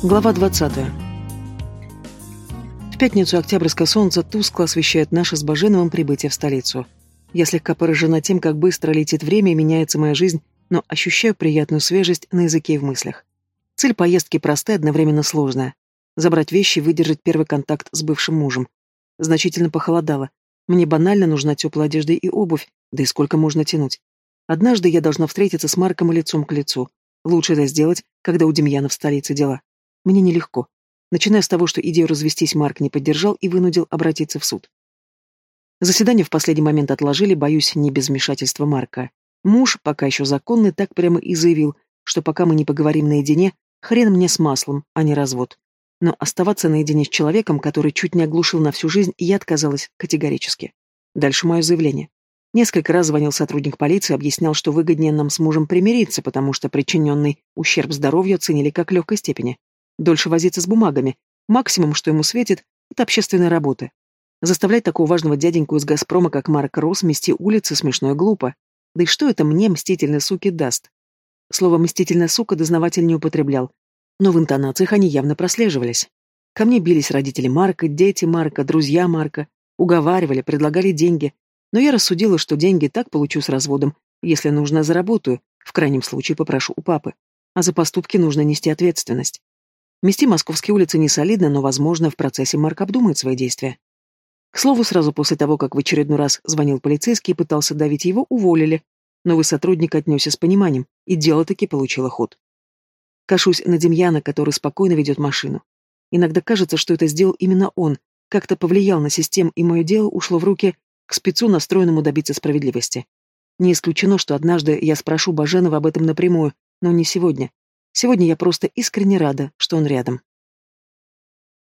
Глава 20. В пятницу октябрьское солнце тускло освещает наше с Баженовым прибытие в столицу. Я слегка поражена тем, как быстро летит время и меняется моя жизнь, но ощущаю приятную свежесть на языке и в мыслях. Цель поездки простая, одновременно сложная. Забрать вещи и выдержать первый контакт с бывшим мужем. Значительно похолодало. Мне банально нужна теплая одежда и обувь, да и сколько можно тянуть. Однажды я должна встретиться с Марком лицом к лицу. Лучше это сделать, когда у Демьяна в столице дела. Мне нелегко. Начиная с того, что идею развестись Марк не поддержал и вынудил обратиться в суд. Заседание в последний момент отложили, боюсь, не без вмешательства Марка. Муж, пока еще законный, так прямо и заявил, что пока мы не поговорим наедине, хрен мне с маслом, а не развод. Но оставаться наедине с человеком, который чуть не оглушил на всю жизнь, я отказалась категорически. Дальше мое заявление. Несколько раз звонил сотрудник полиции, объяснял, что выгоднее нам с мужем примириться, потому что причиненный ущерб здоровью оценили как легкой степени. Дольше возиться с бумагами. Максимум, что ему светит, это общественная работа. Заставлять такого важного дяденьку из «Газпрома», как Марк Рос, мести улицы смешно и глупо. Да и что это мне, мстительной суки, даст? Слово «мстительная сука» дознаватель не употреблял, но в интонациях они явно прослеживались. Ко мне бились родители Марка, дети Марка, друзья Марка, уговаривали, предлагали деньги, но я рассудила, что деньги так получу с разводом, если нужно, заработаю, в крайнем случае попрошу у папы. А за поступки нужно нести ответственность. Мести московские улицы не солидно, но, возможно, в процессе Марк обдумает свои действия. К слову, сразу после того, как в очередной раз звонил полицейский и пытался давить его, уволили. Новый сотрудник отнесся с пониманием, и дело таки получило ход. Кашусь на Демьяна, который спокойно ведет машину. Иногда кажется, что это сделал именно он, как-то повлиял на систему, и мое дело ушло в руки к спецу, настроенному добиться справедливости. Не исключено, что однажды я спрошу Баженова об этом напрямую, но не сегодня. Сегодня я просто искренне рада, что он рядом.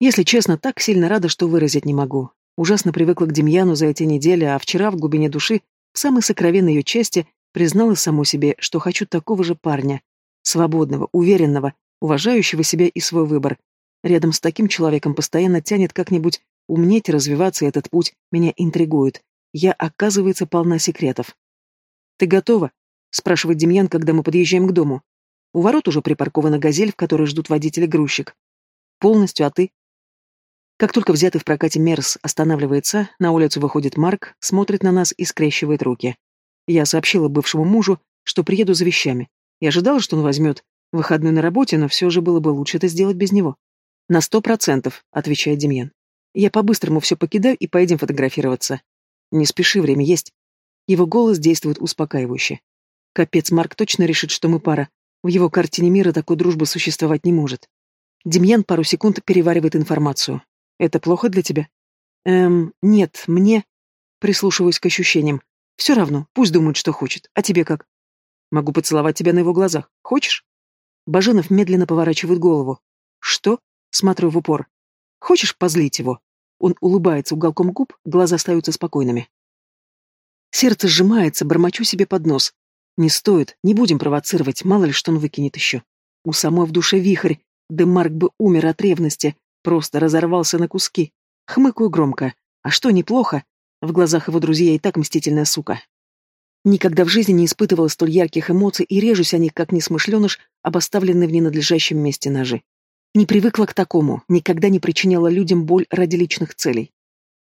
Если честно, так сильно рада, что выразить не могу. Ужасно привыкла к Демьяну за эти недели, а вчера в глубине души, в самой сокровенной ее части, призналась саму себе, что хочу такого же парня. Свободного, уверенного, уважающего себя и свой выбор. Рядом с таким человеком постоянно тянет как-нибудь умнеть, развиваться, и этот путь меня интригует. Я, оказывается, полна секретов. «Ты готова?» — спрашивает Демьян, когда мы подъезжаем к дому. У ворот уже припаркована газель, в которой ждут водитель и грузчик. Полностью, а ты? Как только взятый в прокате Мерс останавливается, на улицу выходит Марк, смотрит на нас и скрещивает руки. Я сообщила бывшему мужу, что приеду за вещами. Я ожидала, что он возьмет выходной на работе, но все же было бы лучше это сделать без него. На сто процентов, отвечает Демьян. Я по-быстрому все покидаю и поедем фотографироваться. Не спеши, время есть. Его голос действует успокаивающе. Капец, Марк точно решит, что мы пара, в его картине мира такой дружбы существовать не может. Демьян пару секунд переваривает информацию. Это плохо для тебя? Эм, нет, мне... Прислушиваюсь к ощущениям. Все равно, пусть думает, что хочет. А тебе как? Могу поцеловать тебя на его глазах. Хочешь? Баженов медленно поворачивает голову. Что? Смотрю в упор. Хочешь позлить его? Он улыбается уголком губ, глаза остаются спокойными. Сердце сжимается, бормочу себе под нос. Не стоит, не будем провоцировать, мало ли что он выкинет еще. У самой в душе вихрь, да Марк бы умер от ревности, просто разорвался на куски. Хмыкаю громко. А что, неплохо? В глазах его друзей и так мстительная сука. Никогда в жизни не испытывала столь ярких эмоций и режусь о них, как несмышленыш, об оставленной в ненадлежащем месте ножи. Не привыкла к такому, никогда не причиняла людям боль ради личных целей.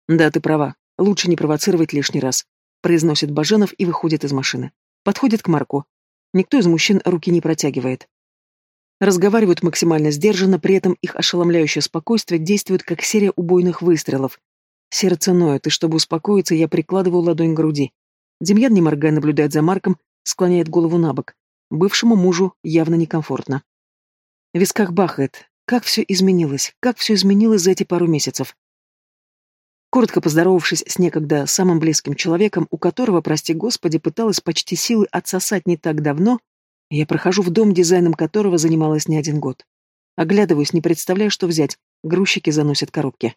Да, ты права, лучше не провоцировать лишний раз, произносит Баженов и выходит из машины. Подходит к Марку. Никто из мужчин руки не протягивает. Разговаривают максимально сдержанно, при этом их ошеломляющее спокойствие действует как серия убойных выстрелов. Сердце ноет, и чтобы успокоиться, я прикладываю ладонь к груди. Демьян, не моргая, наблюдает за Марком, склоняет голову на бок. Бывшему мужу явно некомфортно. В висках бахает. Как все изменилось, как все изменилось за эти пару месяцев. Коротко поздоровавшись с некогда самым близким человеком, у которого, прости господи, пыталась почти силы отсосать не так давно, я прохожу в дом, дизайном которого занималась не один год. Оглядываюсь, не представляя, что взять. Грузчики заносят коробки.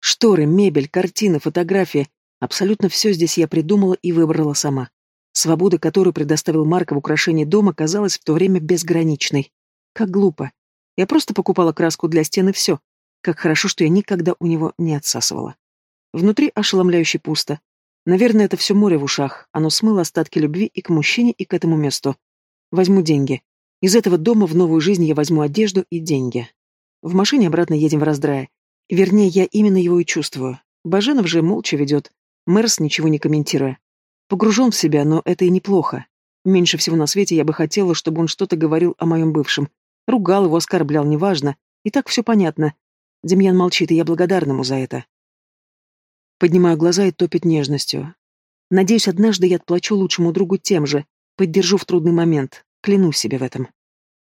Шторы, мебель, картины, фотографии. Абсолютно все здесь я придумала и выбрала сама. Свобода, которую предоставил Марко в украшении дома, казалась в то время безграничной. Как глупо. Я просто покупала краску для стены все. Как хорошо, что я никогда у него не отсасывала. Внутри ошеломляюще пусто. Наверное, это все море в ушах. Оно смыло остатки любви и к мужчине, и к этому месту. Возьму деньги. Из этого дома в новую жизнь я возьму одежду и деньги. В машине обратно едем в раздрае. Вернее, я именно его и чувствую. Баженов же молча ведет, Мэрс ничего не комментируя. Погружен в себя, но это и неплохо. Меньше всего на свете я бы хотела, чтобы он что-то говорил о моем бывшем. Ругал его, оскорблял, неважно. И так все понятно. Демьян молчит, и я благодарна ему за это. Поднимаю глаза и топит нежностью. Надеюсь, однажды я отплачу лучшему другу тем же, поддержу в трудный момент, клянусь себе в этом.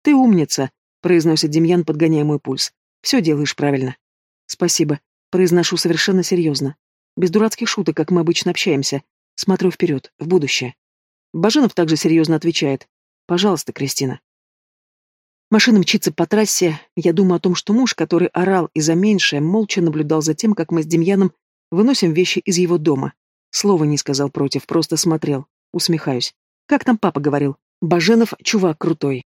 «Ты умница», — произносит Демьян, подгоняя мой пульс. «Все делаешь правильно». «Спасибо», — произношу совершенно серьезно. Без дурацких шуток, как мы обычно общаемся. Смотрю вперед, в будущее. Баженов также серьезно отвечает. «Пожалуйста, Кристина». Машина мчится по трассе. Я думаю о том, что муж, который орал и за меньшее, молча наблюдал за тем, как мы с Демьяном выносим вещи из его дома. Слова не сказал против, просто смотрел. Усмехаюсь. Как там папа говорил? Баженов — чувак крутой.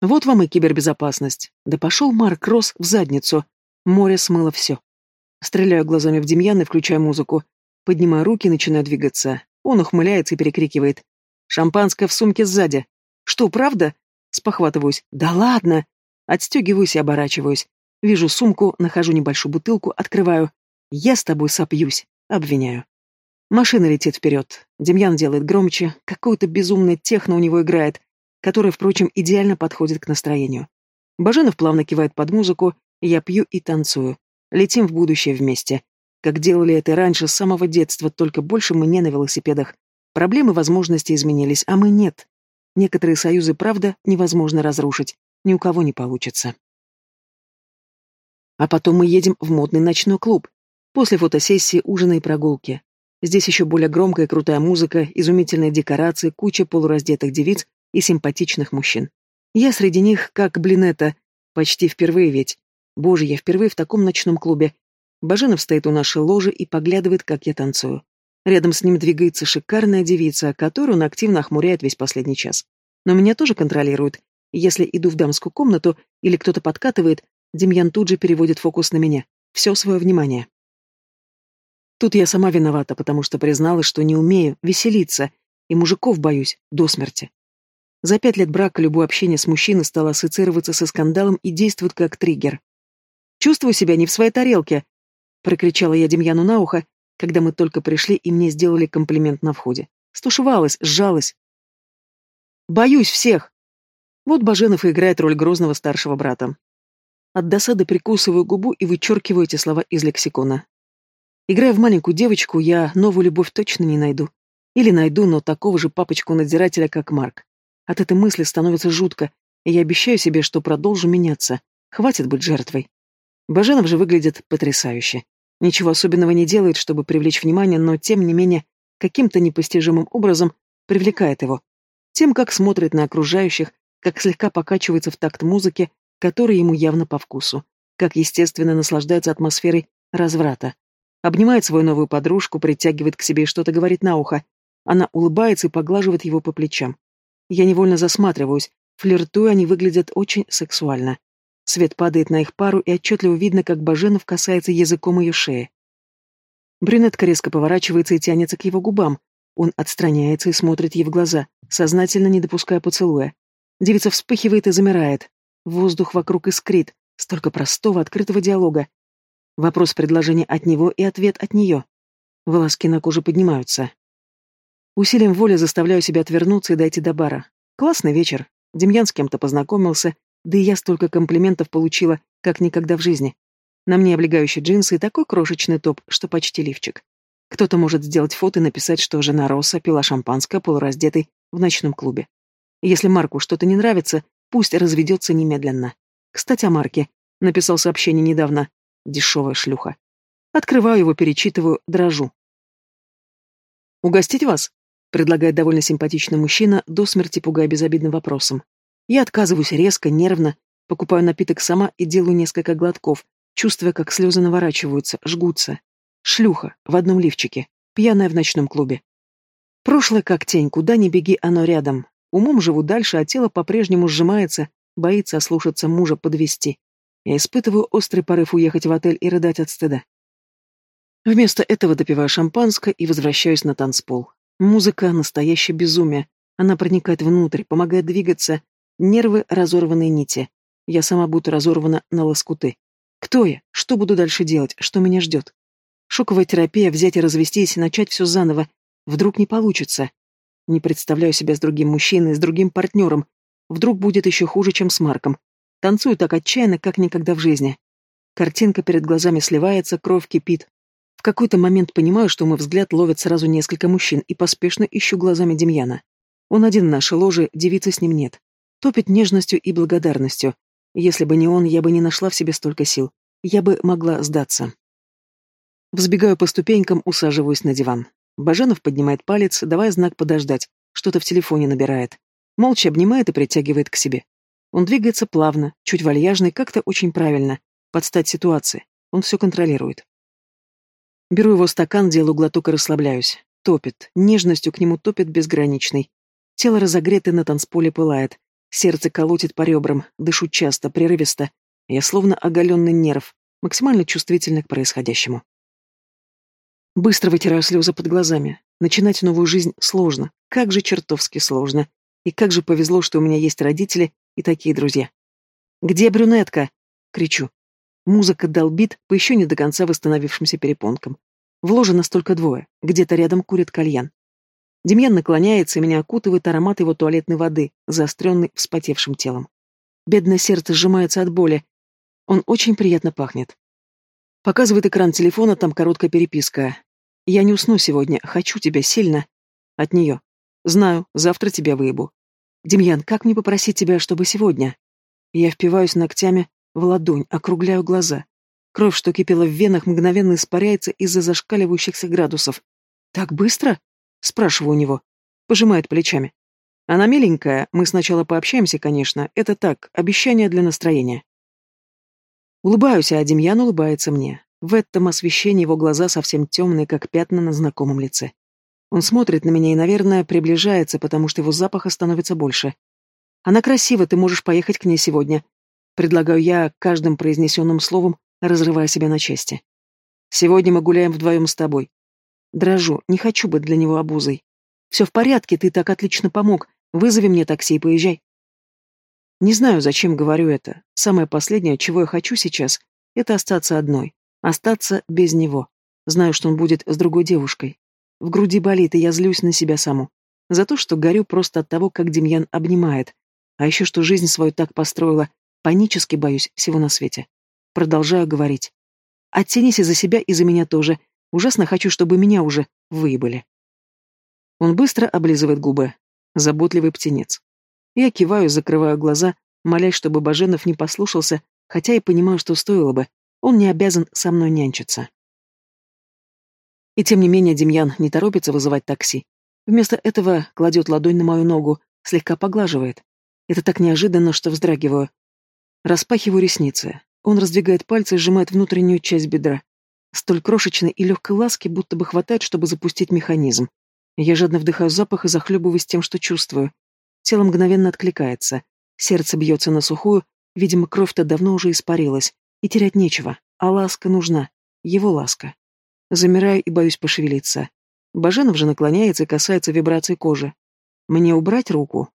Вот вам и кибербезопасность. Да пошел Марк Росс в задницу. Море смыло все. Стреляю глазами в Демьяна и включаю музыку. Поднимаю руки и начинаю двигаться. Он ухмыляется и перекрикивает. «Шампанское в сумке сзади». «Что, правда?» Спохватываюсь. «Да ладно!» Отстегиваюсь и оборачиваюсь. Вижу сумку, нахожу небольшую бутылку, открываю. «Я с тобой сопьюсь», — обвиняю. Машина летит вперед. Демьян делает громче. Какое-то безумное техно у него играет, которое, впрочем, идеально подходит к настроению. Баженов плавно кивает под музыку, я пью и танцую. Летим в будущее вместе. Как делали это раньше, с самого детства, только больше мы не на велосипедах. Проблемы возможности изменились, а мы нет. Некоторые союзы, правда, невозможно разрушить. Ни у кого не получится. А потом мы едем в модный ночной клуб. После фотосессии, ужина и прогулки. Здесь еще более громкая и крутая музыка, изумительные декорации, куча полураздетых девиц и симпатичных мужчин. Я среди них, как, блин, почти впервые ведь. Боже, я впервые в таком ночном клубе. Баженов стоит у нашей ложи и поглядывает, как я танцую. Рядом с ним двигается шикарная девица, которую он активно охмуряет весь последний час. Но меня тоже контролирует. Если иду в дамскую комнату или кто-то подкатывает, Демьян тут же переводит фокус на меня. Все свое внимание. Тут я сама виновата, потому что призналась, что не умею веселиться, и мужиков боюсь до смерти. За пять лет брака любое общение с мужчиной стало ассоциироваться со скандалом и действует как триггер. Чувствую себя не в своей тарелке!» — прокричала я Демьяну на ухо, когда мы только пришли и мне сделали комплимент на входе. Стушевалась, сжалась. «Боюсь всех!» Вот Баженов и играет роль грозного старшего брата. От досады прикусываю губу и вычеркиваю эти слова из лексикона. Играя в маленькую девочку, я новую любовь точно не найду. Или найду, но такого же папочку-надзирателя, как Марк. От этой мысли становится жутко, и я обещаю себе, что продолжу меняться. Хватит быть жертвой. Баженов же выглядит потрясающе. Ничего особенного не делает, чтобы привлечь внимание, но, тем не менее, каким-то непостижимым образом привлекает его. Тем, как смотрит на окружающих, как слегка покачивается в такт музыки, которая ему явно по вкусу, как естественно наслаждается атмосферой разврата. Обнимает свою новую подружку, притягивает к себе и что-то говорит на ухо. Она улыбается и поглаживает его по плечам. Я невольно засматриваюсь, флиртуя, они выглядят очень сексуально. Свет падает на их пару, и отчетливо видно, как Баженов касается языком ее шеи. Брюнетка резко поворачивается и тянется к его губам. Он отстраняется и смотрит ей в глаза, сознательно не допуская поцелуя. Девица вспыхивает и замирает. Воздух вокруг искрит. Столько простого, открытого диалога. Вопрос предложения от него и ответ от нее. Волоски на коже поднимаются. Усилием воли заставляю себя отвернуться и дойти до бара. Классный вечер. Демьян с кем-то познакомился, да и я столько комплиментов получила, как никогда в жизни. На мне облегающие джинсы и такой крошечный топ, что почти лифчик. Кто-то может сделать фото и написать, что жена Росса пила шампанское полураздетой в ночном клубе. Если Марку что-то не нравится, пусть разведется немедленно. Кстати, о Марке. Написал сообщение недавно. Дешевая шлюха. Открываю его, перечитываю, дрожу. «Угостить вас?» — предлагает довольно симпатичный мужчина, до смерти пугая безобидным вопросом. Я отказываюсь резко, нервно, покупаю напиток сама и делаю несколько глотков, чувствуя, как слезы наворачиваются, жгутся. Шлюха, в одном лифчике, пьяная в ночном клубе. Прошлое как тень, куда ни беги, оно рядом. Умом живу дальше, а тело по-прежнему сжимается, боится ослушаться мужа подвести. Я испытываю острый порыв уехать в отель и рыдать от стыда. Вместо этого допиваю шампанское и возвращаюсь на танцпол. Музыка — настоящее безумие. Она проникает внутрь, помогает двигаться, Нервы — разорванные нити. Я сама будто разорвана на лоскуты. Кто я? Что буду дальше делать? Что меня ждет? Шоковая терапия, взять и развестись, начать все заново. Вдруг не получится. Не представляю себя с другим мужчиной, с другим партнером. Вдруг будет еще хуже, чем с Марком. Танцую так отчаянно, как никогда в жизни. Картинка перед глазами сливается, кровь кипит. В какой-то момент понимаю, что мой взгляд ловит сразу несколько мужчин, и поспешно ищу глазами Демьяна. Он один в нашей ложе, девицы с ним нет. Топит нежностью и благодарностью. Если бы не он, я бы не нашла в себе столько сил. Я бы могла сдаться. Взбегаю по ступенькам, усаживаюсь на диван. Баженов поднимает палец, давая знак подождать. Что-то в телефоне набирает. Молча обнимает и притягивает к себе. Он двигается плавно, чуть вальяжно и как-то очень правильно. Под стать ситуации. Он все контролирует. Беру его стакан, делаю глоток и расслабляюсь. Топит. Нежностью к нему топит безграничный. Тело разогрето на танцполе пылает. Сердце колотит по ребрам, дышу часто, прерывисто. Я словно оголенный нерв, максимально чувствительный к происходящему. Быстро вытираю слезы под глазами. Начинать новую жизнь сложно. Как же чертовски сложно. И как же повезло, что у меня есть родители и такие друзья. «Где брюнетка?» — кричу. Музыка долбит по еще не до конца восстановившимся перепонкам. В ложе настолько двое. Где-то рядом курит кальян. Демьян наклоняется, и меня окутывает аромат его туалетной воды, заостренный вспотевшим телом. Бедное сердце сжимается от боли. Он очень приятно пахнет. Показывает экран телефона, там короткая переписка. «Я не усну сегодня, хочу тебя сильно». От нее. «Знаю, завтра тебя выебу». «Демьян, как мне попросить тебя, чтобы сегодня?» Я впиваюсь ногтями в ладонь, округляю глаза. Кровь, что кипела в венах, мгновенно испаряется из-за зашкаливающихся градусов. «Так быстро?» Спрашиваю у него. Пожимает плечами. Она миленькая, мы сначала пообщаемся, конечно. Это так, обещание для настроения. Улыбаюсь, а Демьян улыбается мне. В этом освещении его глаза совсем темные, как пятна на знакомом лице. Он смотрит на меня и, наверное, приближается, потому что его запаха становится больше. Она красива, ты можешь поехать к ней сегодня. Предлагаю я каждым произнесенным словом, разрывая себя на части. Сегодня мы гуляем вдвоем с тобой. Дрожу, не хочу быть для него обузой. Все в порядке, ты так отлично помог. Вызови мне такси и поезжай. Не знаю, зачем говорю это. Самое последнее, чего я хочу сейчас, это остаться одной. Остаться без него. Знаю, что он будет с другой девушкой. В груди болит, и я злюсь на себя саму. За то, что горю просто от того, как Демьян обнимает. А еще, что жизнь свою так построила. Панически боюсь всего на свете. Продолжаю говорить. Оттянись и за себя, и за меня тоже. Ужасно хочу, чтобы меня уже выебали. Он быстро облизывает губы. Заботливый птенец. Я киваю, закрываю глаза, молясь, чтобы Баженов не послушался, хотя и понимаю, что стоило бы. Он не обязан со мной нянчиться. И тем не менее Демьян не торопится вызывать такси. Вместо этого кладет ладонь на мою ногу, слегка поглаживает. Это так неожиданно, что вздрагиваю. Распахиваю ресницы. Он раздвигает пальцы и сжимает внутреннюю часть бедра. Столь крошечной и легкой ласки будто бы хватает, чтобы запустить механизм. Я жадно вдыхаю запах и захлебываюсь тем, что чувствую. Тело мгновенно откликается. Сердце бьется на сухую, видимо, кровь-то давно уже испарилась. И терять нечего, а ласка нужна. Его ласка. Замираю и боюсь пошевелиться. Баженов же наклоняется и касается вибраций кожи. Мне убрать руку?